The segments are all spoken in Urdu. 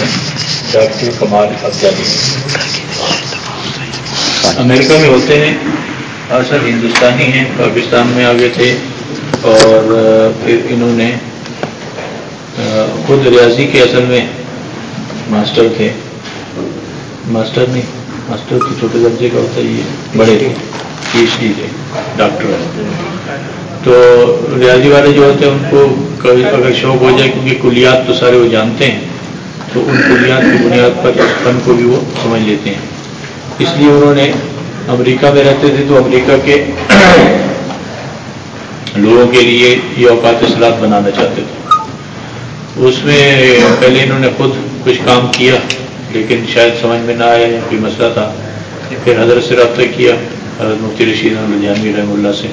ہیں ڈاکٹر کمال افزانی امریکہ میں ہوتے ہیں۔ اصل ہندوستانی ہیں، پاکستان میں آگے تھے۔ اور پھر انہوں نے خود ریاضی کے اصل میں ماسٹر تھے۔ ماسٹر نہیں، ماسٹر تو چھوٹے درجے کا ہوتا ہے۔ یہ بڑے تھے۔ پی ایچ ڈی تھے، ڈاکٹر تو ریاضی والے جو ہوتے ہیں، ان کو کبھی اگر شوق ہو جائے، کیونکہ کلیات تو سارے وہ جانتے ہیں تو ان کلیات کی بنیاد پر اس فن کو بھی وہ سمجھ لیتے ہیں۔ اس لیے انہوں نے امریکہ میں رہتے تھے تو امریکہ کے لوگوں کے لیے یہ اوقات اصلاحات بنانا چاہتے تھے۔ اس میں پہلے انہوں نے خود کچھ کام کیا، لیکن شاید سمجھ میں نہ آیا کوئی مسئلہ تھا۔ پھر حضرت سے رابطہ کیا، حضرت مفتی رشید احمد جانوی رحم اللہ سے۔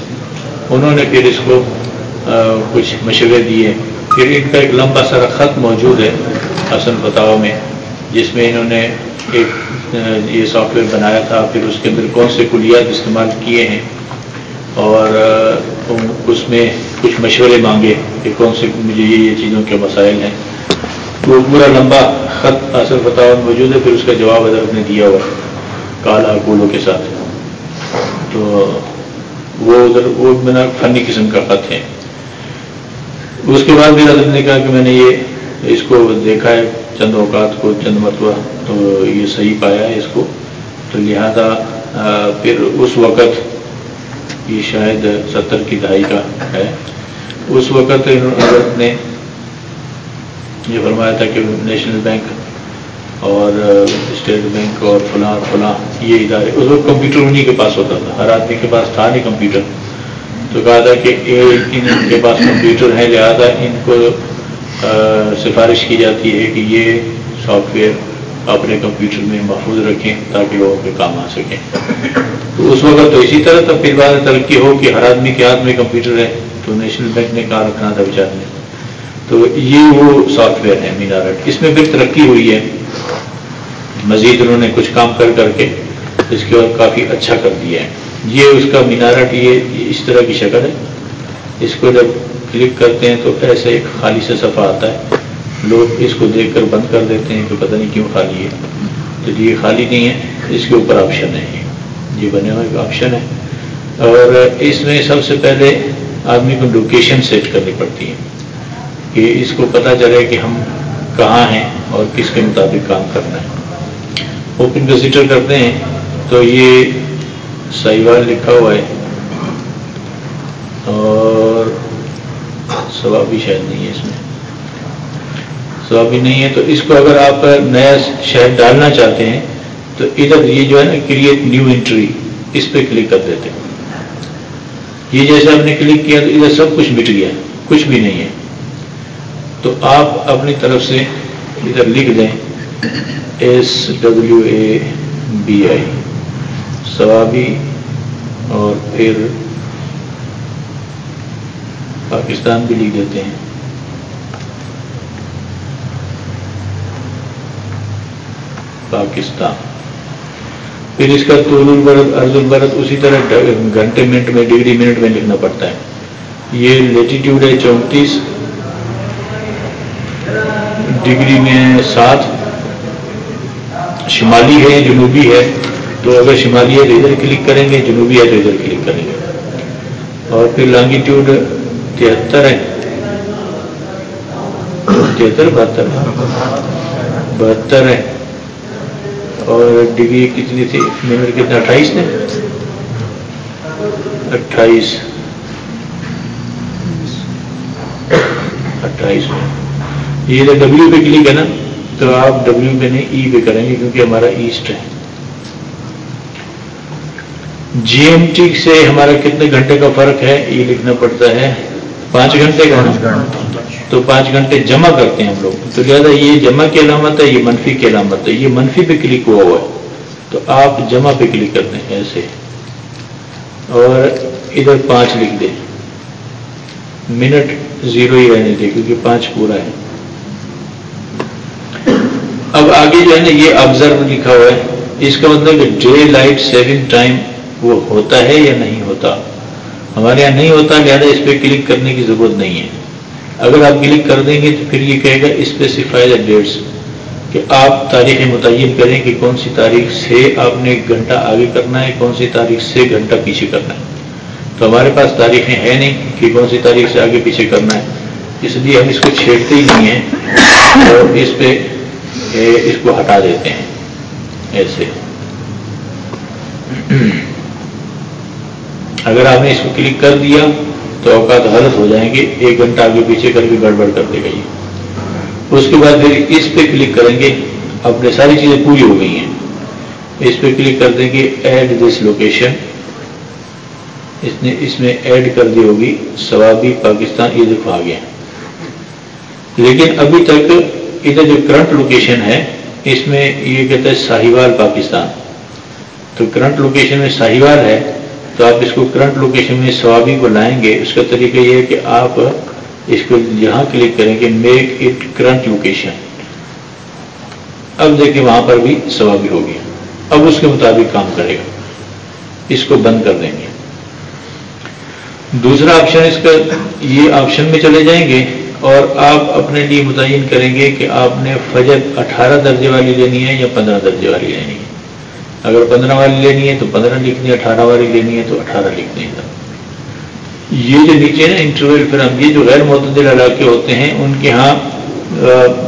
انہوں نے پھر اس کو کچھ مشورے دیے۔ پھر ان کا ایک لمبا سارا خط موجود ہے۔ حسن بتاؤ میں، جس میں انہوں نے ایک یہ سافٹ ویئر بنایا تھا، پھر اس کے اندر کون سے کلیات استعمال کیے ہیں؟ اور اس میں کچھ مشورے مانگے کہ کون سے، مجھے یہ یہ چیزوں کے مسائل ہیں۔ وہ پورا لمبا خط اصل بتاؤ موجود ہے، پھر اس کا جواب حضرت نے دیا ہوا کالا اکولوں کے ساتھ۔ تو وہ ادھر، وہ بنا فنی قسم کا خط ہے۔ اس کے بعد بھی حضرت نے کہا کہ میں نے یہ اس کو دیکھا ہے، چند اوقات کو، چند مرتبہ تو یہ صحیح پایا ہے اس کو۔ تو لہذا پھر اس وقت یہ شاید ستر کی دہائی کا ہے۔ اس وقت حضرت نے یہ فرمایا تھا کہ نیشنل بینک اور اسٹیٹ بینک اور فلاں فلاں، یہ ادارے، اس وقت کمپیوٹر انہیں کے پاس ہوتا تھا، ہر آدمی کے پاس تھا نہیں کمپیوٹر۔ تو کہا تھا کہ ان کے پاس کمپیوٹر ہے، لہٰذا ان کو سفارش کی جاتی ہے کہ یہ سافٹ ویئر اپنے کمپیوٹر میں محفوظ رکھیں تاکہ لوگوں کے کام آ سکیں۔ تو اس وقت تو اسی طرح تب پھر بعد ترقی ہو کہ ہر آدمی کے ہاتھ میں کمپیوٹر ہے تو نیشنل بینک نے کہا رکھنا تھا بیچار نے۔ تو یہ وہ سافٹ ویئر ہے، مینارٹ۔ اس میں پھر ترقی ہوئی ہے۔ مزید انہوں نے کچھ کام کر کر کے اس کے بعد کافی اچھا کر دیا ہے۔ یہ اس کا مینارٹ، یہ اس طرح کی شکل ہے۔ اس کو جب کلک کرتے ہیں تو ایسے ایک خالی سے صفحہ آتا ہے۔ لوگ اس کو دیکھ کر بند کر دیتے ہیں کہ پتہ نہیں کیوں خالی ہے۔ تو جی یہ خالی نہیں ہے، اس کے اوپر آپشن ہے۔ یہ بنے ہوئے ایک آپشن ہے۔ اور اس میں سب سے پہلے آدمی کو لوکیشن سیٹ کرنی پڑتی ہے۔ کہ اس کو پتہ چلے کہ ہم کہاں ہیں اور کس کے مطابق کام کرنا ہے۔ اوپن وزٹر کرتے ہیں۔ تو یہ سائیوال لکھا ہوا ہے۔ اور سواب بھی شاید نہیں ہے اس میں۔ سواب بھی نہیں ہے تو اس کو اگر آپ نیا شہر ڈالنا چاہتے ہیں، تو ادھر یہ جو ہے نا کریٹ نیو انٹری اس پہ کلک کر دیتے ہیں۔ یہ جیسے آپ نے کلک کیا تو ادھر سب کچھ مٹ گیا، کچھ بھی نہیں ہے۔ تو آپ اپنی طرف سے ادھر لکھ دیں S W A B I Swabi اور پھر پاکستان بھی لکھ دیتے ہیں۔ پاکستان۔ پھر اس کا طول البرت ارض البرت اسی طرح گھنٹے منٹ میں، ڈگری منٹ میں لکھنا پڑتا ہے۔ یہ لیٹیٹیوڈ ہے چونتیس۔ ڈگری میں سات۔ شمالی ہے، جنوبی ہے۔ تو اگر شمالی ہے تو ادھر کلک کریں گے، جنوبی ہے تو ادھر کلک کریں گے۔ اور پھر لانگیٹیوڈ تہتر ہے تہتر، بہتر۔ بہتر ہے اور ڈگری کتنی تھی؟ منٹ کتنا اٹھائیس نے۔ اٹھائیس۔ اٹھائیس۔ یہ تو ڈبلو پہ کلک ہے نا۔ تو آپ ڈبلو پہ نہیں ای پہ کریں گے کیونکہ ہمارا ایسٹ ہے۔ جی ایم ٹی سے ہمارا کتنے گھنٹے کا فرق ہے؟ یہ لکھنا پڑتا ہے۔ پانچ گھنٹے کا تو پانچ گھنٹے جمع کرتے ہیں ہم لوگ۔ تو لہٰذا یہ جمع کی علامت ہے، یہ منفی کی علامت ہے۔ یہ منفی پہ کلک ہوا ہوا ہے۔ تو آپ جمع پہ کلک کرتے ہیں ایسے۔ اور ادھر پانچ لکھ دیں۔ منٹ زیرو ہی رہنے دیں، کیونکہ پانچ پورا ہے۔ اب آگے جو ہے نا، یہ آبزرو لکھا ہوا ہے۔ اس کا مطلب ڈے لائٹ سیونگ ٹائم وہ ہوتا ہے یا نہیں ہوتا۔ ہمارے یہاں نہیں ہوتا، لہٰذا اس پہ کلک کرنے کی ضرورت نہیں ہے۔ اگر آپ کلک کر دیں گے تو پھر یہ کہے گا اسپیسیفائی دا ڈیٹس کہ آپ تاریخ متعین کریں کہ کون سی تاریخ سے آپ نے ایک گھنٹہ آگے کرنا ہے، کون سی تاریخ سے گھنٹہ پیچھے کرنا ہے۔ تو ہمارے پاس تاریخیں ہیں نہیں کہ کون سی تاریخ سے آگے پیچھے کرنا ہے۔ اس لیے ہم اس کو چھیڑتے ہی نہیں ہیں اور اس پہ اس کو ہٹا دیتے ہیں۔ ایسے۔ اگر آپ نے اس کو کلک کر دیا تو اوقات غلط ہو جائیں گے، ایک گھنٹہ آگے پیچھے کر کے گڑبڑ کر دے گا یہ۔ اس کے بعد پھر اس پہ کلک کریں گے اپنے ساری چیزیں پوری ہو گئی ہیں۔ اس پہ کلک کر دیں گے ایڈ دس لوکیشن اس نے، اس میں ایڈ کر دی ہوگی سوابی پاکستان یہ دیکھو آ گیا۔ لیکن ابھی تک ادھر جو کرنٹ لوکیشن ہے، اس میں یہ کہتا ہے ساہیوال پاکستان۔ تو کرنٹ لوکیشن میں ساہیوال ہے تو آپ اس کو کرنٹ لوکیشن میں سوابی کو لائیں گے، اس کا طریقہ یہ ہے کہ آپ اس کو یہاں کلک کریں گے میک اٹ کرنٹ لوکیشن اب دیکھیں وہاں پر بھی سوابی ہوگی۔ اب اس کے مطابق کام کرے گا۔ اس کو بند کر دیں گے۔ دوسرا آپشن اس کا، یہ آپشن میں چلے جائیں گے اور آپ اپنے لیے متعین کریں گے کہ آپ نے فجر اٹھارہ درجے والی لینی ہے یا پندرہ درجے والی لینی ہے۔ اگر پندرہ والی لینی ہے تو پندرہ لکھنی ہے، اٹھارہ والی لینی ہے تو اٹھارہ لکھنی ہے۔ یہ جو نیچے نا انٹرویل فرم یہ جو غیر معتدل علاقے ہوتے ہیں، ان کے ہاں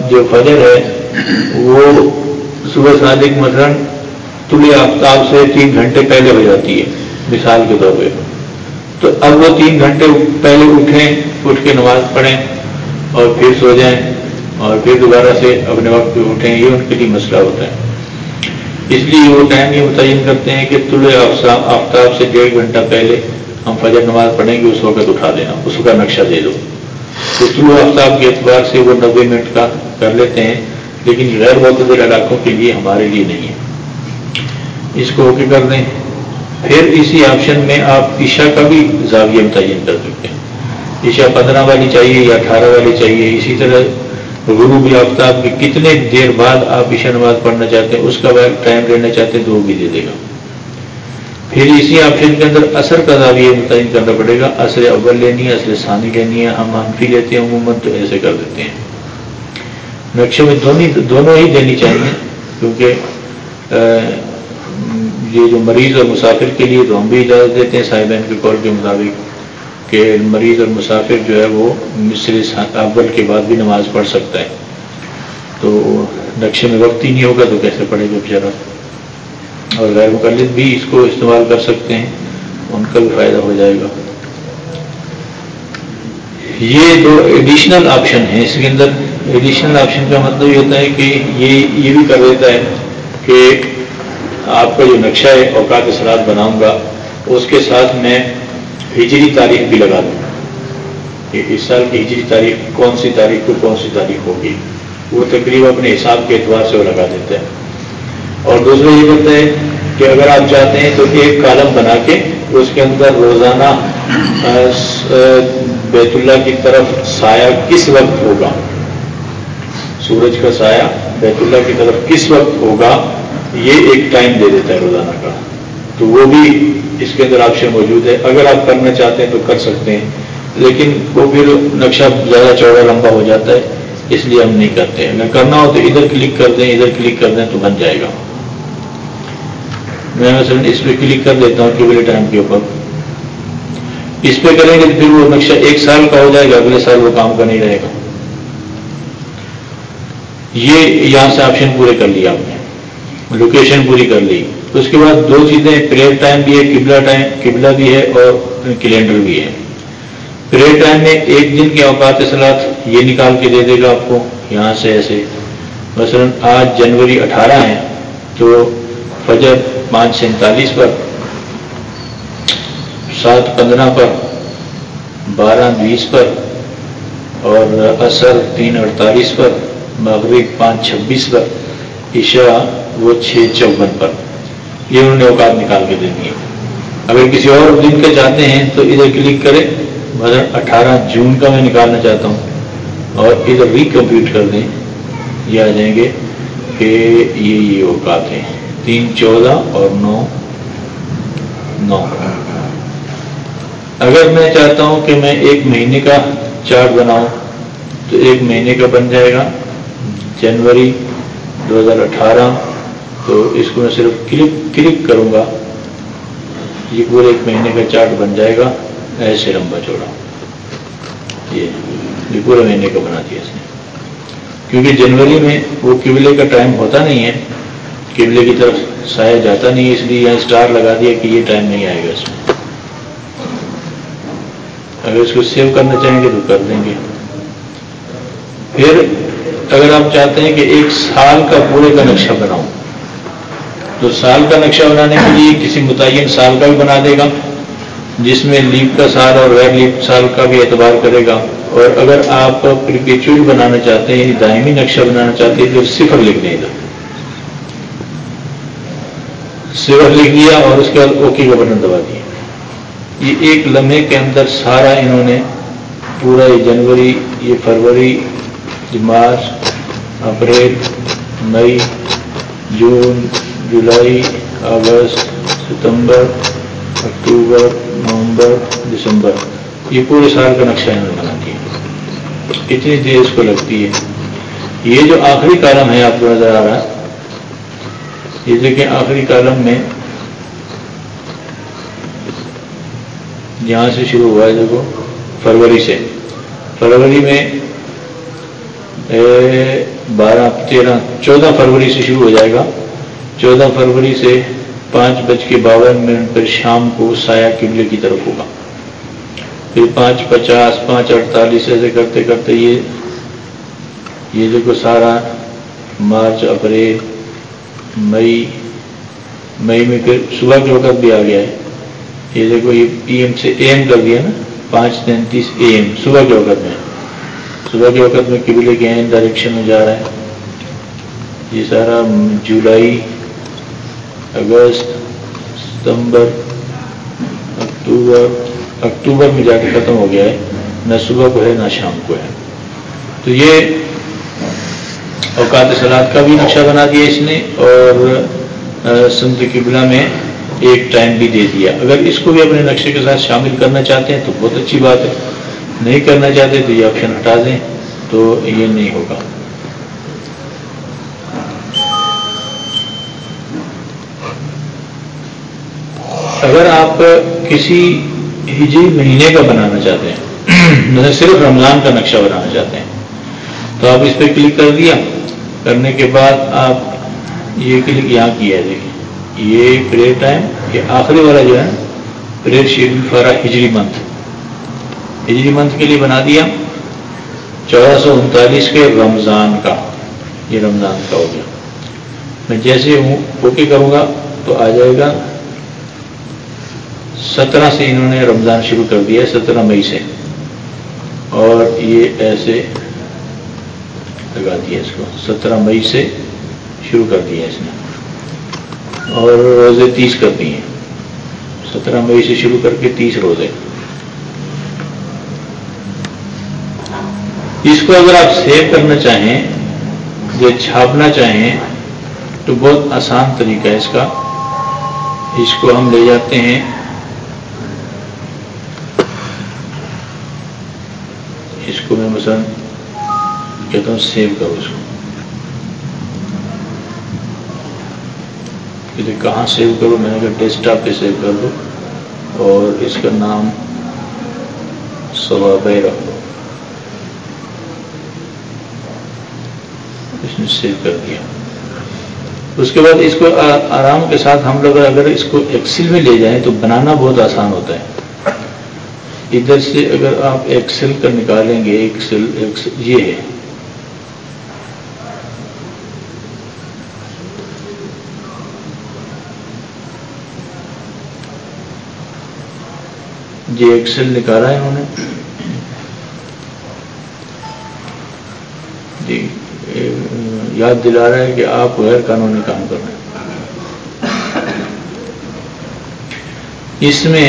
جو فجر ہے، وہ صبح صادق مثلاً طلوع آفتاب سے تین گھنٹے پہلے ہو جاتی ہے، مثال کے طور پہ۔ تو اب وہ تین گھنٹے پہلے اٹھیں، اٹھ کے نماز پڑھیں اور پھر سو جائیں اور پھر دوبارہ سے اپنے وقت پہ اٹھیں، یہ ان کے لیے مسئلہ ہوتا ہے۔ اس لیے وہ ٹائم یہ متعین کرتے ہیں کہ طلوع آفتاب سے ڈیڑھ گھنٹہ پہلے ہم فجر نماز پڑھیں گے، اس وقت اٹھا دینا اس کا نقشہ دے دو۔ تو طلوع آفتاب کے اعتبار سے وہ نبے منٹ کا کر لیتے ہیں، لیکن غیر معتدر علاقوں کے لیے ہمارے لیے نہیں ہے۔ اس کو اوکے کر دیں پھر اسی آپشن میں آپ عشاء کا بھی زاویہ متعین کر سکتے ہیں۔ عشاء پندرہ والی چاہیے یا اٹھارہ والی چاہیے، اسی طرح غروب آفتاب کے کتنے دیر بعد آپ عشاء نماز پڑھنا چاہتے ہیں، اس کا ٹائم لینا چاہتے ہیں تو وہ بھی دے دے گا۔ پھر اسی آپشن کے اندر اثر کا زاویہ متعین کرنا پڑے گا۔ اثر اول لینی ہے اصل ثانی لینی ہے، ہم منفی لیتے ہیں، عموماً تو ایسے کر دیتے ہیں۔ نقشے میں دونوں ہی دینی چاہیے، کیونکہ یہ جو مریض اور مسافر کے لیے تو ہم بھی اجازت دیتے ہیں، صاحبین کے کال کے مطابق۔ کہ مریض اور مسافر جو ہے وہ مصر اول کے بعد بھی نماز پڑھ سکتا ہے۔ تو نقشے میں وقت ہی نہیں ہوگا تو کیسے پڑھے گا بیچارہ؟ اور غیر مقلد بھی اس کو استعمال کر سکتے ہیں، ان کا بھی فائدہ ہو جائے گا۔ یہ دو ایڈیشنل آپشن ہیں۔ اس کے اندر ایڈیشنل آپشن کا مطلب یہ ہوتا ہے کہ یہ یہ بھی کر دیتا ہے کہ آپ کا جو نقشہ ہے، اوقات سلاد بناؤں گا، اس کے ساتھ میں ہجری تاریخ بھی لگا دوں کہ اس سال کی ہجری تاریخ کون سی تاریخ کو کون سی تاریخ ہوگی؟ وہ تقریباً اپنے حساب کے اعتبار سے وہ لگا دیتا ہے۔ اور دوسرا یہ کہتا ہے کہ اگر آپ چاہتے ہیں تو ایک کالم بنا کے اس کے اندر روزانہ بیت اللہ کی طرف سایہ کس وقت ہوگا؟ سورج کا سایہ بیت اللہ کی طرف کس وقت ہوگا؟ یہ ایک ٹائم دے دیتا ہے روزانہ کا۔ تو وہ بھی اس کے اندر آپشن موجود ہے۔ اگر آپ کرنا چاہتے ہیں تو کر سکتے ہیں، لیکن وہ پھر نقشہ زیادہ چوڑا لمبا ہو جاتا ہے، اس لیے ہم نہیں کرتے اگر کرنا ہو تو ادھر کلک کر دیں، ادھر کلک کر دیں تو بن جائے گا۔ میں مثلا اس پہ کلک کر دیتا ہوں کیبل ٹائم کے اوپر۔ اس پہ کریں گے تو پھر وہ نقشہ ایک سال کا ہو جائے گا، اگلے سال وہ کام کا نہیں رہے گا۔ یہ یہاں سے آپشن پورے کر لیا آپ نے۔ لوکیشن پوری کر لی۔ اس کے بعد دو چیزیں پریئر ٹائم بھی ہے، قبلہ ٹائم قبلہ بھی ہے اور کیلنڈر بھی ہے۔ پریئر ٹائم میں ایک دن کے اوقات سلاد یہ نکال کے دے دے گا آپ کو، یہاں سے ایسے۔ مثلا آج جنوری اٹھارہ ہے، تو فجر پانچ سینتالیس پر، سات پندرہ پر، بارہ بیس پر، اور عصر تین اڑتالیس پر، مغرب پانچ چھبیس پر، عشاء وہ چھ چون پر۔ یہ انہوں نے اوقات نکال کے دینی ہے اگر کسی اور دن کا چاہتے ہیں تو ادھر کلک کرے مطلب اٹھارہ جون کا میں نکالنا چاہتا ہوں۔ اور ادھر ریکمپیوٹ کر دیں۔ یہ آ جائیں گے کہ یہ یہ اوقات ہیں۔ تین چودہ اور نو نو۔ اگر میں چاہتا ہوں کہ میں ایک مہینے کا چارٹ بناؤں، تو ایک مہینے کا بن جائے گا۔ جنوری دو ہزار اٹھارہ تو اس کو میں صرف کلک کلک کروں گا۔ یہ پورے ایک مہینے کا چارٹ بن جائے گا۔ ایسے لمبا چوڑا یہ پورے مہینے کا بنا دیا اس نے۔ کیونکہ جنوری میں وہ قبلے کا ٹائم ہوتا نہیں ہے۔ قبلے کی طرف سایہ جاتا نہیں ہے، اس لیے یہاں اسٹار لگا دیا کہ یہ ٹائم نہیں آئے گا اس میں۔ اگر اس کو سیو کرنا چاہیں گے تو کر دیں گے۔ پھر اگر آپ چاہتے ہیں کہ ایک سال کا پورے کا نقشہ بناؤں تو سال کا نقشہ بنانے کے لیے کسی متعین سال کا بھی بنا دے گا، جس میں لیپ کا سال اور غیر لیپ سال کا بھی اعتبار کرے گا۔ اور اگر آپ پریپیچول بنانا چاہتے ہیں، دائمی نقشہ بنانا چاہتے ہیں، تو صفر لکھ دیں گا صفر لکھ دیا اور اس کے بعد اوکے کا بٹن دبا دیا۔ یہ ایک لمحے کے اندر سارا انہوں نے پورا یہ جنوری، یہ فروری، یہ مارچ، اپریل، مئی، جون جولائی، اگست، ستمبر، اکتوبر، نومبر، دسمبر۔ یہ پورے سال کا نقشہ انہوں نے بنا دیا۔ کتنی دیر اس کو لگتی ہے۔ یہ جو آخری کالم ہے، آپ کو نظر آ رہا ہے، یہ دیکھیں آخری کالم میں جہاں سے شروع ہوا ہے، دیکھو، فروری سے۔ فروری میں بارہ، تیرہ، چودہ فروری سے شروع ہو جائے گا۔ چودہ فروری سے پانچ بج کے باون منٹ پر شام کو سایہ قبلے کی طرف ہوگا۔ پھر پانچ پچاس، پانچ اڑتالیس ایسے کرتے کرتے یہ یہ دیکھو سارا مارچ، اپریل، مئی مئی میں پھر صبح کے وقت بھی آ گیا ہے۔ یہ دیکھو یہ پی ایم سے اے ایم کر دیا نا، پانچ تینتیس اے ایم صبح کے وقت میں۔ صبح کے وقت میں قبلے کے این ڈائریکشن میں جا رہا ہے۔ یہ سارا جولائی اگست، ستمبر، اکتوبر اکتوبر میں جا کے ختم ہو گیا ہے، نہ صبح کو ہے، نہ شام کو ہے۔ تو یہ اوقات سلاد کا بھی نقشہ بنا دیا اس نے اور سنت قبلہ میں ایک ٹائم بھی دے دیا۔ اگر اس کو بھی اپنے نقشے کے ساتھ شامل کرنا چاہتے ہیں تو بہت اچھی بات ہے۔ نہیں کرنا چاہتے تو یہ آپشن ہٹا دیں تو یہ نہیں ہوگا۔ اگر آپ کسی ہجری مہینے کا بنانا چاہتے ہیں یعنی صرف رمضان کا نقشہ بنانا چاہتے ہیں، تو آپ اس پہ کلک کر دیا۔ کرنے کے بعد آپ یہ کلک یہاں کیا ہے، دیکھیں۔ یہ پریئر ٹائم، یہ آخری والا جو ہے پریئر شیڈول فارا ہجری منتھ۔ ہجری منتھ کے لیے بنا دیا۔ چودہ سو انتالیس کے رمضان کا، یہ رمضان کا ہو گیا۔ میں جیسے ہوں، اوکے کروں گا تو آ جائے گا۔ سترہ سے انہوں نے رمضان شروع کر دیا سترہ مئی سے۔ اور یہ ایسے لگا دیا اس کو۔ سترہ مئی سے شروع کر دیا اس نے۔ اور روزے تیس کر دیے سترہ مئی سے شروع کر کے تیس روزے۔ اس کو اگر آپ سیو کرنا چاہیں یا چھاپنا چاہیں تو بہت آسان طریقہ ہے اس کا۔ اس کو ہم لے جاتے ہیں۔ اس کو میں مثلا کہتا ہوں سیو کرو اس کو۔ کہ کہاں سیو کرو، میں نے کہا ڈیسک ٹاپ پہ سیو کر دو اور اس کا نام سواب رکھ دو اس نے سیو کر دیا۔ اس کے بعد اس کو آرام کے ساتھ ہم لوگ اگر اس کو ایکسل میں لے جائیں تو بنانا بہت آسان ہوتا ہے۔ ادھر سے اگر آپ ایکسل کا نکالیں گے ایکسل یہ ہے۔ جی ایکسل نکالا ہے انہوں نے۔ جی یاد دلا رہا ہے کہ آپ غیر قانونی کام کر رہے ہیں۔ اس میں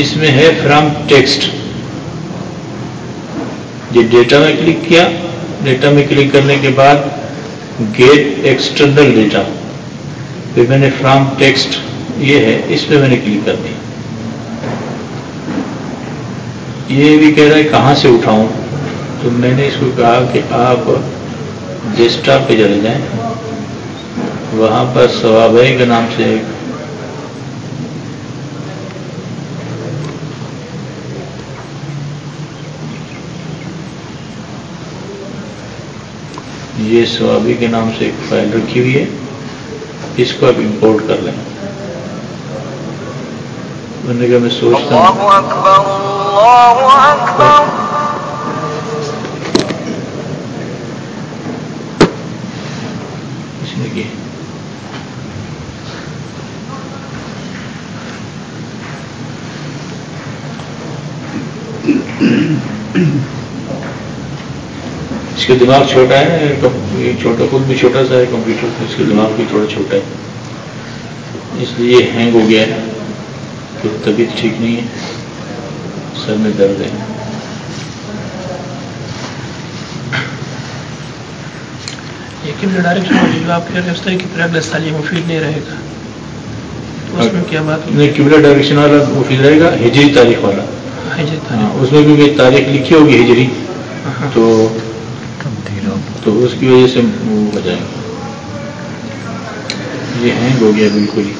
اس میں ہے فرام ٹیکسٹ یہ ڈیٹا میں کلک کیا. ڈیٹا میں کلک کرنے کے بعد گیٹ ایکسٹرنل ڈیٹا پھر میں نے فرام ٹیکسٹ یہ ہے، اس پہ میں نے کلک کر دیا یہ بھی کہہ رہا ہے کہاں سے اٹھاؤں؟ تو میں نے اس کو کہا کہ آپ ڈیسک ٹاپ پہ چلے جائیں۔ وہاں پر سوابئی کے نام سے ایک یہ سوابی کے نام سے ایک فائل رکھی ہوئی ہے۔ اس کو آپ امپورٹ کر لیں۔ میں نے کہا میں سوچتا ہوں۔ اس کا دماغ چھوٹا ہے چھوٹا خود بھی چھوٹا سا ہے کمپیوٹر اس کا دماغ بھی تھوڑا چھوٹا ہے۔ اس لیے ہینگ ہو گیا ہے۔ تو طبیعت ٹھیک نہیں ہے۔ سر میں درد ہے۔ مفید نہیں رہے گا۔ اس میں کیا بات نہیں ڈائریکشن والا مفید رہے گا ہجری تاریخ والا۔ ہاں، اس میں بھی تاریخ لکھی ہوگی ہجری۔ ہاں۔ تو تو اس کی وجہ سے وہ ہو جائے گا یہ ہینگ ہو گیا بالکل ہی۔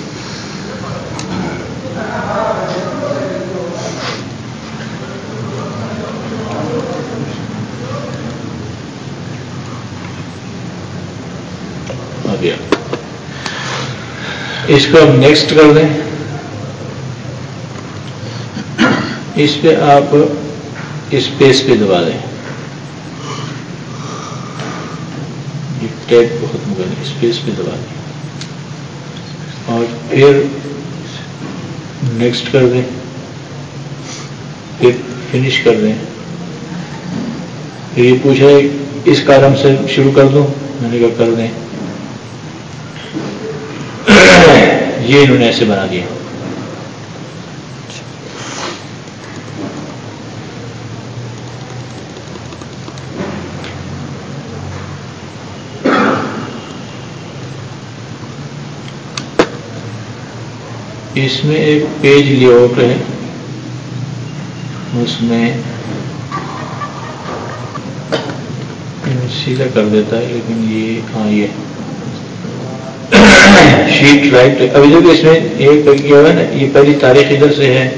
گیا۔ اس کو اب نیکسٹ کر دیں۔ اس پہ آپ اس پیس پہ دبا دیں۔ ٹیپ کو ختم کر دیں اسپیس پہ دبا دیں اور پھر نیکسٹ کر دیں۔ پھر فنش کر دیں۔ پھر یہ پوچھا ہے اس کارم سے شروع کر دوں؟ میں نے کہا کر دیں۔ یہ انہوں نے ایسے بنا دیا اس میں ایک پیج لی آؤٹ ہے۔ اس میں سیدھا کر دیتا ہے، لیکن یہ ہاں یہ۔ Sheet right. ابھی جو اس میں ایک کیا ہوا ہے نا، یہ پہلی تاریخ ادھر سے ہے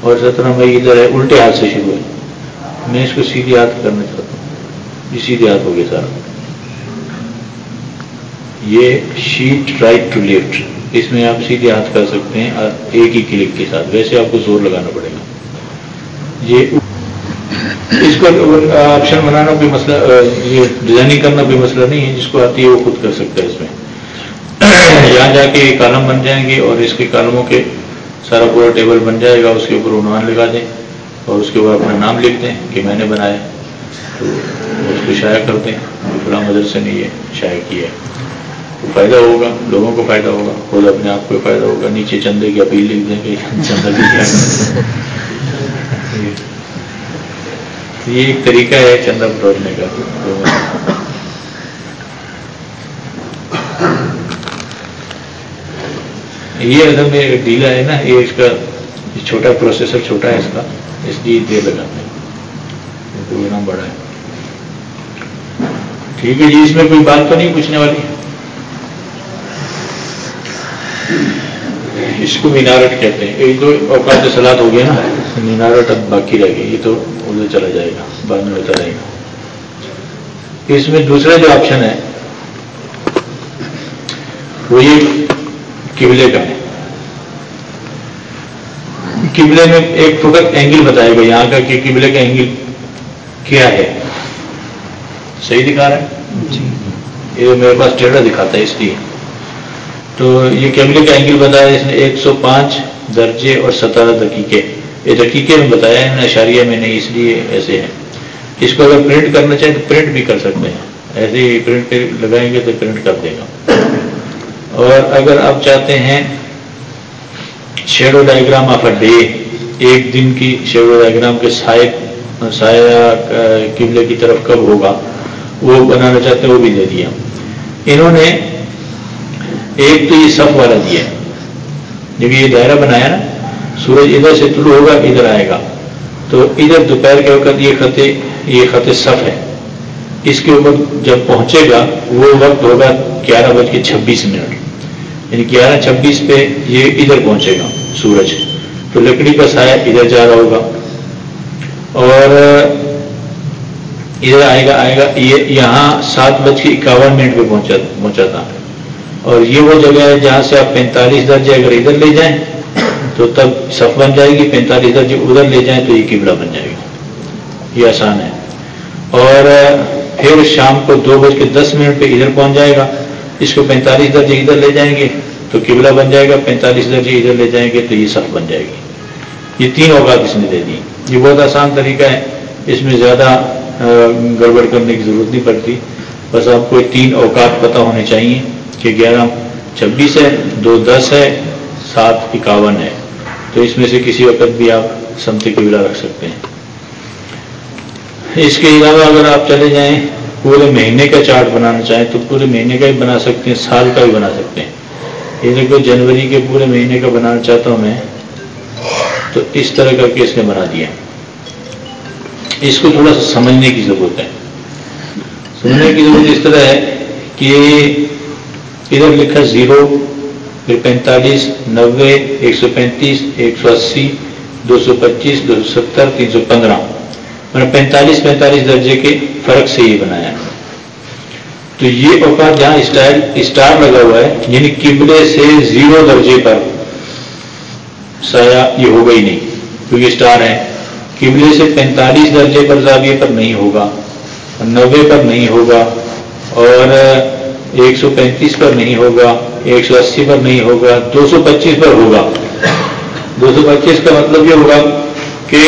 اور سترہ مئی ادھر ہے، الٹے ہاتھ سے شروع ہے۔ میں اس کو سیدھے ہاتھ کرنا چاہتا ہوں۔ یہ سیدھے ہاتھ ہو گیا سارا۔ یہ شیٹ رائٹ ٹو لیفٹ۔ اس میں آپ سیدھے ہاتھ کر سکتے ہیں ایک ہی کلک کے ساتھ، ویسے آپ کو زور لگانا پڑے گا۔ یہ اس کو آپشن بنانا کوئی مسئلہ، یہ ڈیزائننگ کرنا کوئی مسئلہ نہیں ہے، جس کو آتی ہے وہ خود کر سکتا ہے اس میں۔ یہاں جا کے کالم بن جائیں گے اور اس کے کالموں کے سارا پورا ٹیبل بن جائے گا، اس کے اوپر عنوان لگا دیں اور اس کے اوپر اپنا نام لکھ دیں کہ میں نے بنایا۔ تو اس کو شائع کر دیں۔ فلاں مدرسے نے یہ شائع کیا۔ ہے فائدہ ہوگا، لوگوں کو فائدہ ہوگا، خود اپنے آپ کو فائدہ ہوگا۔ نیچے چندے کی اپیل لکھ دیں گے چندہ بھی یہ ایک طریقہ ہے چندہ بٹورنے کا۔ یہ اگر میں ڈیلا ہے نا، یہ اس کا چھوٹا پروسیسر چھوٹا ہے اس کا، اس لیے دیر لگاتے ہیں۔ پروگرام بڑا ہے۔ ٹھیک ہے جی اس میں کوئی بات تو نہیں پوچھنے والی؟ اس کو مینارٹ کہتے ہیں یہ تو اوقات سلاد ہو گیا نا مینارٹ اب باقی رہ گئی یہ تو ادھر چلا جائے گا بعد میں ہوتا رہے گا اس میں دوسرا جو آپشن ہے وہ یہ قبلے کا ہے قبلے میں ایک فقط اینگل بتائے گا یہاں کا کہ قبلے کا اینگل کیا ہے صحیح دکھا رہا ہے یہ میرے پاس ٹیڑھا دکھاتا ہے اس لیے تو یہ کیمرے کا اینگل بتایا اس نے ایک سو پانچ درجے اور ستارہ دقیقے۔ یہ دقیقے میں بتایا ہے، اشاریہ میں نہیں، اس لیے ایسے ہیں۔ اس کو اگر پرنٹ کرنا چاہیں تو پرنٹ بھی کر سکتے ہیں۔ ایسے ہی پرنٹ لگائیں گے تو پرنٹ کر دے گا۔ اور اگر آپ چاہتے ہیں shadow diagram of a day ایک دن کی شیڈو ڈائگرام کے سائے، سایہ قبلے کی طرف کب ہوگا؟ وہ بنانا چاہتے ہیں، وہ بھی دے دیا۔ انہوں نے ایک تو یہ سب والا دیا جب یہ دائرہ بنایا نا، سورج ادھر سے طلوع ہوگا، ادھر آئے گا۔ تو ادھر دوپہر کے وقت یہ خط یہ خط صف ہے۔ اس کے اوپر جب پہنچے گا، وہ وقت ہوگا گیارہ بج کے چھبیس منٹ۔ یعنی گیارہ چھبیس پہ یہ ادھر پہنچے گا سورج۔ تو لکڑی کا سایہ ادھر جا رہا ہوگا۔ اور ادھر آئے گا آئے گا، یہ یہاں سات بج کے اکاون منٹ پہ پہنچا پہنچا تھا اور یہ وہ جگہ ہے جہاں سے آپ پینتالیس درجے اگر ادھر لے جائیں تو تب صف بن جائے گی، پینتالیس درجے ادھر لے جائیں تو یہ قبلہ بن جائے گا۔ یہ آسان ہے۔ اور پھر شام کو دو بج کے دس منٹ پہ ادھر پہنچ جائے گا۔ اس کو پینتالیس درجے ادھر لے جائیں گے تو قبلہ بن جائے گا، پینتالیس درجے ادھر لے جائیں گے تو یہ صف بن جائے گی۔ یہ تین اوقات اس نے دے دی۔ یہ بہت آسان طریقہ ہے۔ اس میں زیادہ گڑبڑ کرنے کی ضرورت نہیں پڑتی۔ بس آپ کو تین اوقات پتہ ہونے چاہیے۔ کہ گیارہ چھبیس ہے، دو دس ہے، سات اکاون ہے۔ تو اس میں سے کسی وقت بھی آپ سمتی قبلہ رکھ سکتے ہیں۔ اس کے علاوہ اگر آپ چلے جائیں، پورے مہینے کا چارٹ بنانا چاہیں تو پورے مہینے کا بھی بنا سکتے ہیں، سال کا بھی بنا سکتے ہیں۔ یہ دیکھو، جنوری کے پورے مہینے کا بنانا چاہتا ہوں میں، تو اس طرح کر کے اس نے بنا دیا۔ اس کو تھوڑا سا سمجھنے کی ضرورت ہے۔ سمجھنے کی ضرورت اس طرح ہے کہ ادھر لکھا زیرو، پھر پینتالیس، نوے، ایک سو پینتیس، ایک سو اسی، دو سو پچیس، دو سو ستر، تین سو پندرہ. میں نے پینتالیس پینتالیس درجے کے فرق سے یہ بنایا. تو یہ اوقات جہاں اسٹائل، اسٹار لگا ہوا ہے یعنی قبلے سے زیرو درجے پر سایہ یہ ہوگا ہی نہیں. کیونکہ اسٹار ہے قبلے سے پینتالیس درجے پر زاویے پر نہیں ہوگا نوے پر نہیں ہوگا اور ایک سو پینتیس پر نہیں ہوگا، ایک سو اسی پر نہیں ہوگا، دو سو پچیس پر ہوگا۔ دو سو پچیس کا مطلب یہ ہوگا کہ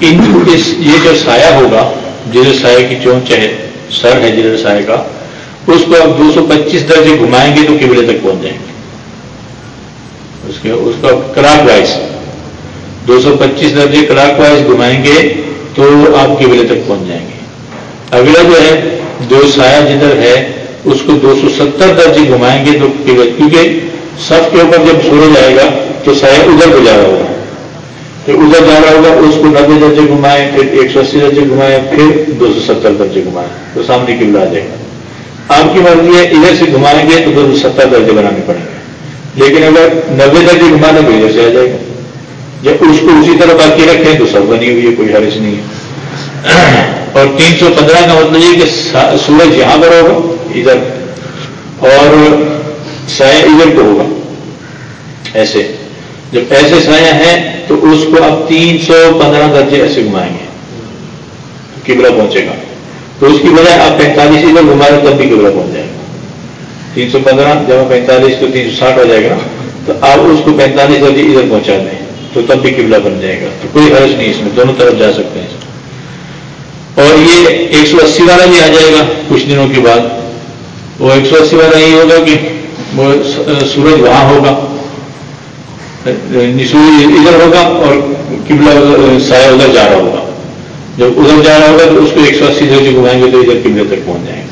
ان اس یہ جو سایہ ہوگا جدھر سایہ کی چونچ ہے، سر ہے جدھر سایہ کا، اس کو آپ دو سو پچیس درجے گھمائیں گے تو قبلے تک پہنچ جائیں گے۔ اس کے اس کا کلاک وائز دو سو پچیس درجے کلاک وائز گھمائیں گے تو آپ قبلے تک پہنچ جائیں گے۔ اگلا جو ہے دو سایہ جدھر ہے اس کو دو سو ستر درجے گھمائیں گے تو کیونکہ سب کے اوپر جب سورج آئے گا تو سایہ ادھر کو جا رہا ہوگا۔ پھر ادھر جا رہا ہوگا، اس کو نبے درجے گھمائیں، پھر ایک سو اسی درجے گھمائیں، پھر دو سو ستر درجے گھمائیں۔ تو سامنے قبلہ آ جائے گا۔ آپ کی مرضی ہے ادھر سے گھمائیں گے تو دو سو ستر درجے بنانے پڑیں گے۔ لیکن اگر نبے درجے گھمانے تو ادھر سے آ جائے گا۔ جب اس کو اسی طرح باقی رکھیں تو سب بنی ہوئی ہے، کوئی حرض نہیں ہے۔ اور تین سو پندرہ کا مطلب یہ کہ سورج یہاں پر ہوگا۔ ادھر۔ اور سایہ ادھر کو ہوگا۔ ایسے۔ جب ایسے سایہ ہے تو اس کو آپ تین سو پندرہ درجے ایسے گھمائیں گے۔ قبلہ پہنچے گا۔ تو اس کی بجائے آپ پینتالیس ادھر گھمائیں تب بھی قبلہ پہنچ جائے گا۔ تین سو پندرہ جب پینتالیس تو تین سو ساٹھ ہو جائے گا تو آپ اس کو پینتالیس درجے ادھر پہنچا دیں تو تب بھی قبلہ بن جائے گا۔ تو کوئی حرض نہیں اس میں، دونوں طرف جا سکتے ہیں۔ اور یہ ایک سو اسی والا بھی آ جائے گا۔ کچھ دنوں کے بعد۔ وہ ایک سو اسی والا یہ ہوگا کہ وہ سورج وہاں ہوگا یعنی سورج ادھر ہوگا اور قبلہ یعنی سایہ ادھر جا رہا ہوگا۔ جب ادھر جا رہا ہوگا تو اس کو ایک سو اسی درجے گھمائیں گے تو ادھر قبلے تک پہنچ جائیں گے۔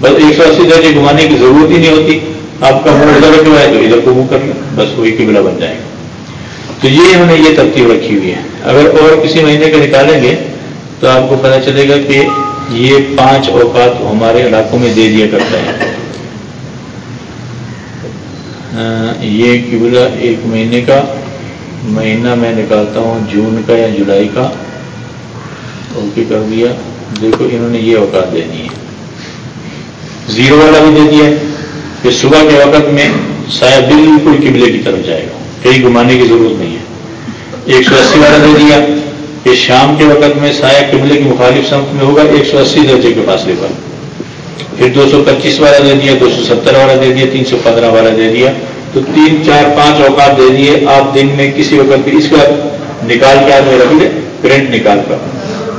بس ایک سو اسی درجے گھمانے کی ضرورت ہی نہیں ہوتی۔ آپ کا منہ ادھر رکھوا ہے تو ادھر کو منہ کر لیں، بس وہی قبلہ بن جائے گا۔ تو یہ انہوں نے یہ ترتیب رکھی ہوئی ہے۔ اگر اور کسی مہینے کا نکالیں گے تو آپ کو پتہ چلے گا کہ یہ پانچ اوقات ہمارے علاقوں میں دے دیا کرتا ہے۔ یہ قبلہ ایک مہینے کا، مہینہ میں نکالتا ہوں جون کا یا جولائی کا۔ اوکے کر دیا۔ دیکھو انہوں نے یہ اوقات دے ہے زیرو والا بھی دے دیا کہ صبح کے وقت میں سایہ بالکل قبلے کی طرف جائے گا۔ کہیں گھمانے کی ضرورت نہیں ہے۔ ایک سو اسی والا دے دیا۔ کہ شام کے وقت میں سایہ قبلے کی مخالف سمت میں ہوگا، ایک سو اسی درجے کے فاصلے پر۔ پھر دو سو پچیس والا دے دیا، دو سو ستر والا دے دیا، تین سو پندرہ والا دے دیا۔ تو تین، چار، پانچ اوقات دے دیے۔ آپ دن میں کسی وقت بھی اس کا نکال کے آدمی رکھ لیں پرنٹ نکال کر۔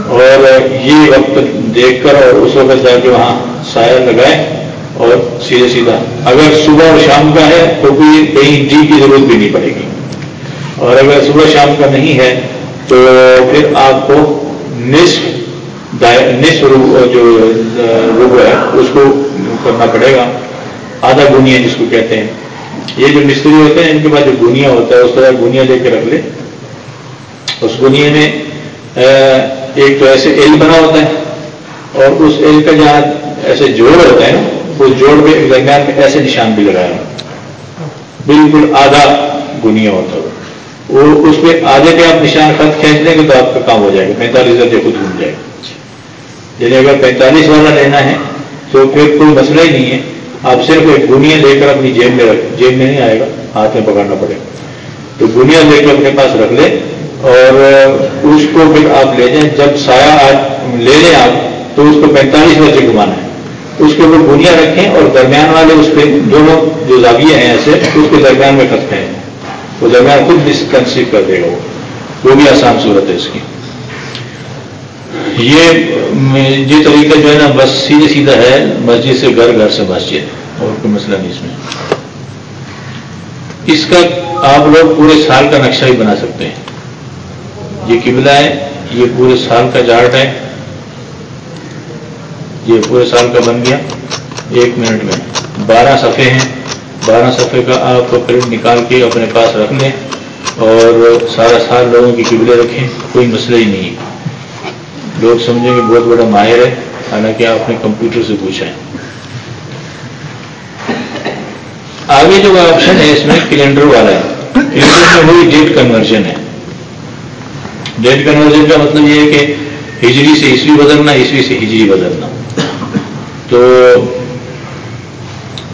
اور یہ وقت دیکھ کر اور اس وقت جا کے وہاں سایہ لگائے اور سیدھے سیدھا۔ اگر صبح اور شام کا ہے تو کوئی کہیں ڈی کی ضرورت بھی نہیں پڑے گی۔ اور اگر صبح شام کا نہیں ہے تو پھر آپ کو نصف نصف جو روب ہے، اس کو کرنا پڑے گا۔ آدھا گنیا جس کو کہتے ہیں۔ یہ جو مستری ہوتے ہیں، ان کے پاس جو گنیا ہوتا ہے، اس طرح گنیا لے کے رکھ لے اس گنیا میں ایک تو ایسے ایل بنا ہوتا ہے، اور اس ایل کا جہاں ایسے جوڑ ہوتا ہے نا اس جوڑ کے درمیان میں ایسے نشان بھی لگایا بالکل آدھا گنیا ہوتا ہے۔ وہ اس پہ آدھے پہ آپ نشان خط کھینچ دیں گے تو آپ کا کام ہو جائے گا، پینتالیس درجے خود گھوم جائے گا۔ یعنی اگر پینتالیس والا لینا ہے تو پھر کوئی مسئلہ ہی نہیں ہے۔ آپ صرف ایک گنیا لے کر اپنی جیب میں رکھ جیب میں نہیں آئے گا، ہاتھ میں پکڑنا پڑے گا۔ تو گنیا لے کر اپنے پاس رکھ لیں اور اس کو پھر آپ لے جائیں۔ جب سایہ آج لے لیں آپ تو اس کو پینتالیس درجے گھمانا ہے۔ اس کے اوپر گنیا رکھیں اور درمیان والے اس پہ دونوں جو زاویے ہیں ایسے، اس کے درمیان میں کھٹتے ہیں وہ درمیان خود کنسیو کر دے گا وہ بھی آسان صورت ہے اس کی۔ یہ یہ طریقہ جو ہے نا، بس سیدھے سیدھا ہے، مسجد سے گھر گھر سے مسجد۔ اور کوئی مسئلہ نہیں اس میں۔ اس کا آپ لوگ پورے سال کا نقشہ بھی بنا سکتے ہیں۔ یہ قبلہ ہے، یہ پورے سال کا جارٹ ہے۔ یہ پورے سال کا بن گیا۔ ایک منٹ میں۔ بارہ صفحے ہیں۔ بارہ صفحے کا آپ پرنٹ نکال کے اپنے پاس رکھ لیں اور سارا سال لوگوں کی قبلے رکھیں، کوئی مسئلہ ہی نہیں۔ لوگ سمجھیں گے بہت بڑا ماہر ہے، حالانکہ آپ نے کمپیوٹر سے پوچھا ہے۔ آگے جو آپشن ہے، اس میں کیلنڈر والا ہے۔ کیلنڈر میں وہی ڈیٹ کنورژن ہے۔ ڈیٹ کنورژن کا مطلب یہ ہے کہ ہجری سے عیسوی بدلنا، عیسوی سے ہجری بدلنا۔ تو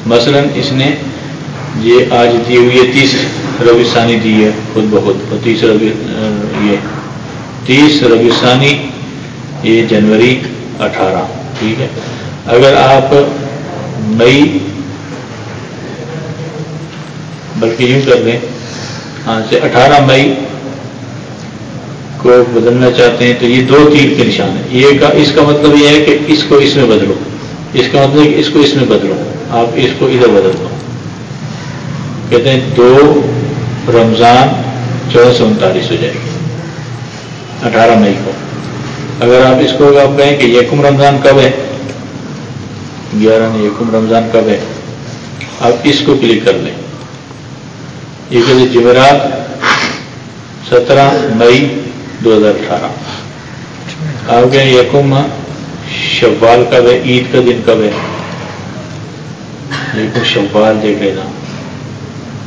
مثلا اس نے یہ آج دی ہوئی ہے تیس ربی ثانی دی ہے، خود بخود۔ اور تیس ربی یہ تیس ربی ثانی، یہ جنوری اٹھارہ۔ ٹھیک ہے۔ اگر آپ مئی، بلکہ یوں کر دیں ہاں سے اٹھارہ مئی کو بدلنا چاہتے ہیں تو یہ دو تیر کے نشان ہے یہ کا، اس کا مطلب یہ ہے کہ اس کو اس میں بدلو۔ اس کا مطلب کہ اس کو اس میں بدلو۔ آپ اس کو ادھر بدل دو۔ کہتے ہیں دو رمضان چودہ سو انتالیس ہو جائے گی۔ اٹھارہ مئی کو۔ اگر آپ اس کو آپ کہیں کہ یکم رمضان کب ہے؟ گیارہ میں یکم رمضان کب ہے؟ آپ اس کو کلک کر لیں۔ یہ کہ جمعرات سترہ مئی دو ہزار اٹھارہ۔ آپ کہیں یکم شوال کب ہے؟ عید کا دن کب ہے؟ یکم شوال دیکھ لینا۔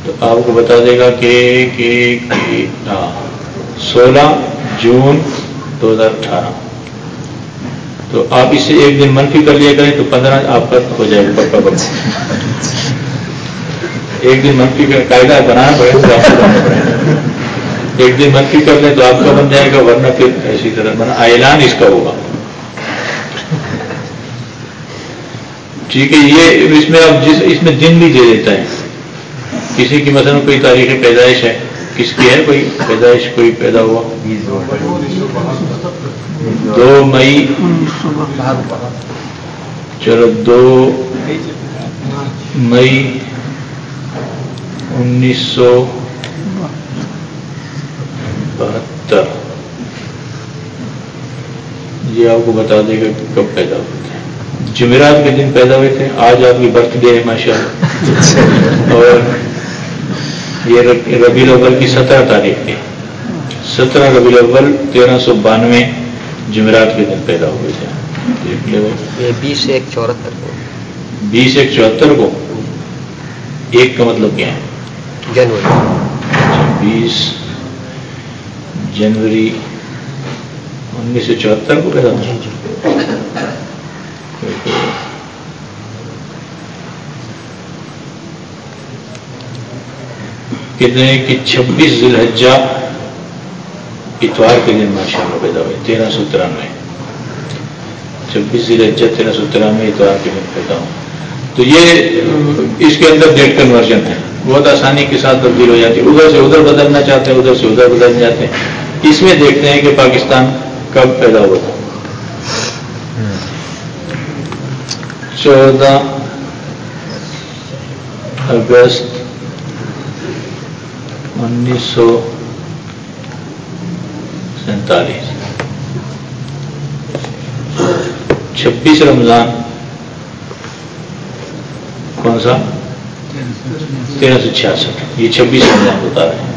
تو آپ کو بتا دے گا کہ ہاں، سولہ جون دو ہزار اٹھارہ۔ تو آپ اس سے ایک دن منفی کر لیا کریں تو پندرہ آپ کا ہو جائے گا۔ پکا پکا ایک دن منفی کا قاعدہ بنانا پڑے گا آپ کو بنانا پڑے گا۔ ایک دن منفی کر لیں تو آپ کا بن جائے گا، ورنہ پھر ایسی طرح بنا۔ اعلان اس کا ہوگا۔ ٹھیک ہے، یہ اس میں اب جس اس میں دن بھی دے دیتا ہے۔ کسی کی مثلا کوئی تاریخ پیدائش ہے کس کی ہے کوئی پیدائش کوئی پیدا ہوا؟ دو مئی چلو دو مئی انیس سو بہتر۔ یہ آپ کو بتا دے گا کہ کب پیدا ہوتے ہیں جمعرات کے دن پیدا ہوئے تھے آج آپ کی برتھ ڈے ہے ماشاء اللہ اور یہ ربی الاول کی سترہ تاریخ کی سترہ ربی الاول تیرہ سو بانوے جمعرات کے دن پیدا ہوئے تھے۔ بیس ایک چوہتر کو۔ بیس ایک چوہتر کو۔ ایک کا مطلب کیا ہے؟ جنوری۔ بیس جنوری انیس سو چوہتر کو پیدا جی۔ کتنے کہ چھبیس ذوالحجہ اتوار کے دن ماشاء اللہ پیدا ہوئے، تیرہ سو ترانوے۔ چھبیس ذوالحجہ، تیرہ سو ترانوے اتوار کے دن پیدا ہوں تو یہ اس کے اندر ڈیٹ کنورژن ہے۔ بہت آسانی کے ساتھ تبدیل ہو جاتی ہے۔ ادھر سے ادھر بدلنا چاہتے ہیں، ادھر سے ادھر بدل جاتے ہیں۔ اس میں دیکھتے ہیں کہ پاکستان کب پیدا ہوا تھا۔ چودہ اگست انیس سو سینتالیس۔ چھبیس رمضان۔ کون سا تیرہ سو چھیاسٹھ۔ یہ چھبیس رمضان بتا رہے ہیں۔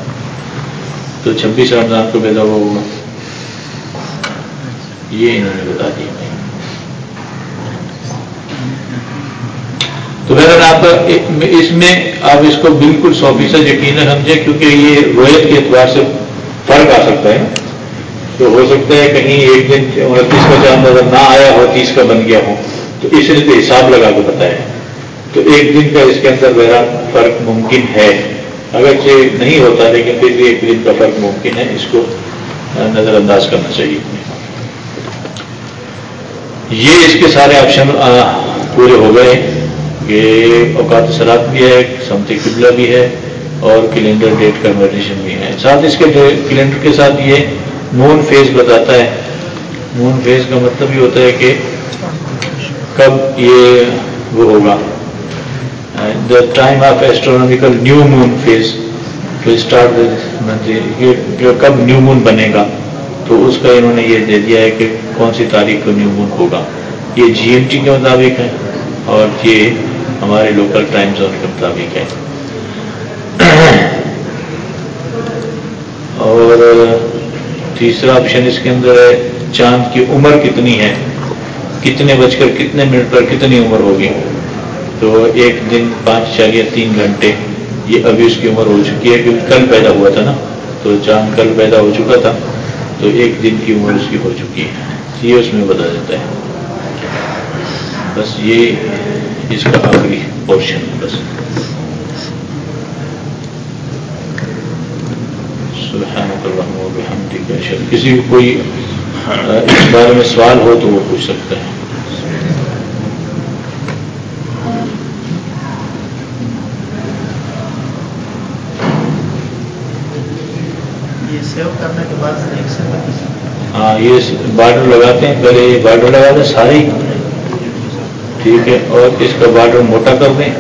تو چھبیس رمضان کو پیدا ہوا ہوگا۔ یہ انہوں نے بتا دیا۔ تو بہرحال آپ اس میں آپ اس کو بالکل سو فیصد یقین سمجھیں، کیونکہ یہ رویت کے اعتبار سے فرق آ سکتا ہے۔ تو ہو سکتا ہے کہیں ایک دن انتیس کا چاند نظر نہ آیا ہو، تیس کا بن گیا ہو، تو اس نے تو حساب لگا کے بتایا۔ تو ایک دن کا اس کے اندر بہرحال فرق ممکن ہے۔ اگرچہ نہیں ہوتا، لیکن پھر بھی ایک دن کا فرق ممکن ہے۔ اس کو نظر انداز کرنا چاہیے۔ یہ اس کے سارے آپشن پورے ہو گئے۔ یہ اوقات سرات بھی ہے سمتی قبلہ بھی ہے اور کیلنڈر ڈیٹ کنورٹیشن بھی ہے۔ ساتھ اس کے کیلنڈر کے ساتھ یہ مون فیز بتاتا ہے۔ مون فیز کا مطلب یہ ہوتا ہے کہ کب یہ وہ ہوگا۔ The time of astronomical new moon phase to start جو کب نیو مون بنے گا۔ تو اس کا انہوں نے یہ دے دیا ہے کہ کون سی تاریخ کو نیو مون ہوگا۔ یہ جی ایم ٹی کے مطابق ہے اور یہ ہمارے لوکل ٹائم زون کے مطابق ہے۔ اور تیسرا آپشن اس کے اندر ہے، چاند کی عمر کتنی ہے؟ کتنے بج کر کتنے منٹ پر کتنی عمر ہوگی؟ تو ایک دن پانچ چار یا تین گھنٹے، یہ ابھی اس کی عمر ہو چکی ہے، کیونکہ کل پیدا ہوا تھا نا۔ تو چاند کل پیدا ہو چکا تھا، تو ایک دن کی عمر اس کی ہو چکی ہے۔ یہ اس میں بتا دیتا ہے۔ بس یہ اس کا آخری پورشن بس۔ کسی بھی کوئی اس بارے میں سوال ہو تو وہ پوچھ سکتا ہے۔ ہاں یہ بارڈر لگاتے ہیں پہلے یہ بارڈر لگا دیں سارے ٹھیک ہے اور اس کا بارڈر موٹا کر دیں۔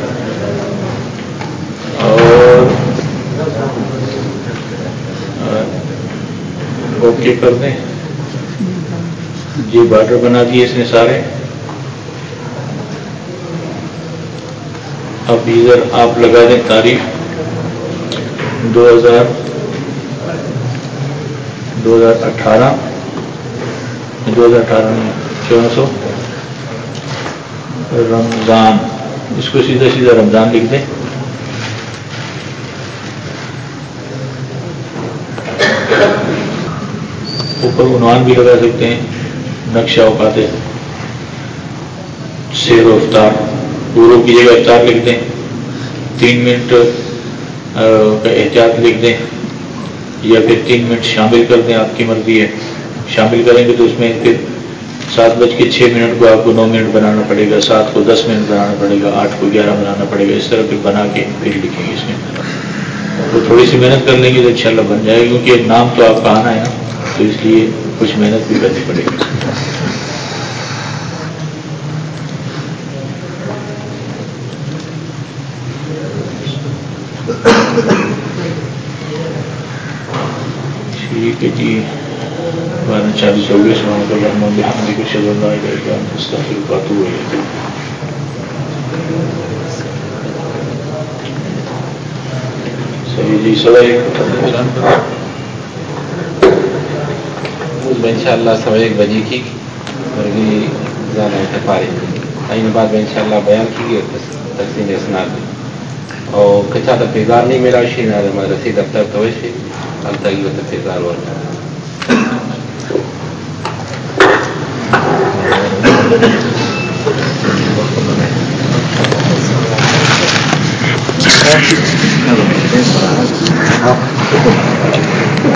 اور اوکے کر دیں۔ جی بارڈر بنا دیے اس نے سارے۔ اب ادھر آپ لگا دیں تاریخ۔ دو ہزار دو ہزار اٹھارہ، دو ہزار اٹھارہ میں چودہ سو۔ رمضان، اس کو سیدھا سیدھا رمضان لکھ دیں۔ اوپر عنوان بھی لگا سکتے ہیں، نقشہ اوقات شیر و افطار، پوروں کی جگہ افطار لکھ دیں۔ تین منٹ کا احتیاط لکھ دیں۔ یا پھر تین منٹ شامل کر دیں، آپ کی مرضی ہے۔ شامل کریں گے تو اس میں پھر سات بج کے چھ منٹ کو آپ کو نو منٹ بنانا پڑے گا، سات کو دس منٹ بنانا پڑے گا، آٹھ کو گیارہ بنانا پڑے گا، اس طرح پھر بنا کے پھر لکھیں گے اس میں۔ تو تھوڑی سی محنت کر لیں گے تو انشاءاللہ بن جائے گا، کیونکہ نام تو آپ کا آنا ہے نا، تو اس لیے کچھ محنت بھی کرنی پڑے گی۔ ٹھیک ہے جی۔ چالیس ہو گئے بات ہوئی صحیح جی ان شاء اللہ سو ایک بجے کی، اور زیادہ پارے این بعد میں ان شاء اللہ بیان کی گئی تقسیم اسناد اور کچھ تو نہیں میرا شی نہ رسید دفتر تو ویسے اب تک وہ تو پیغار ہوا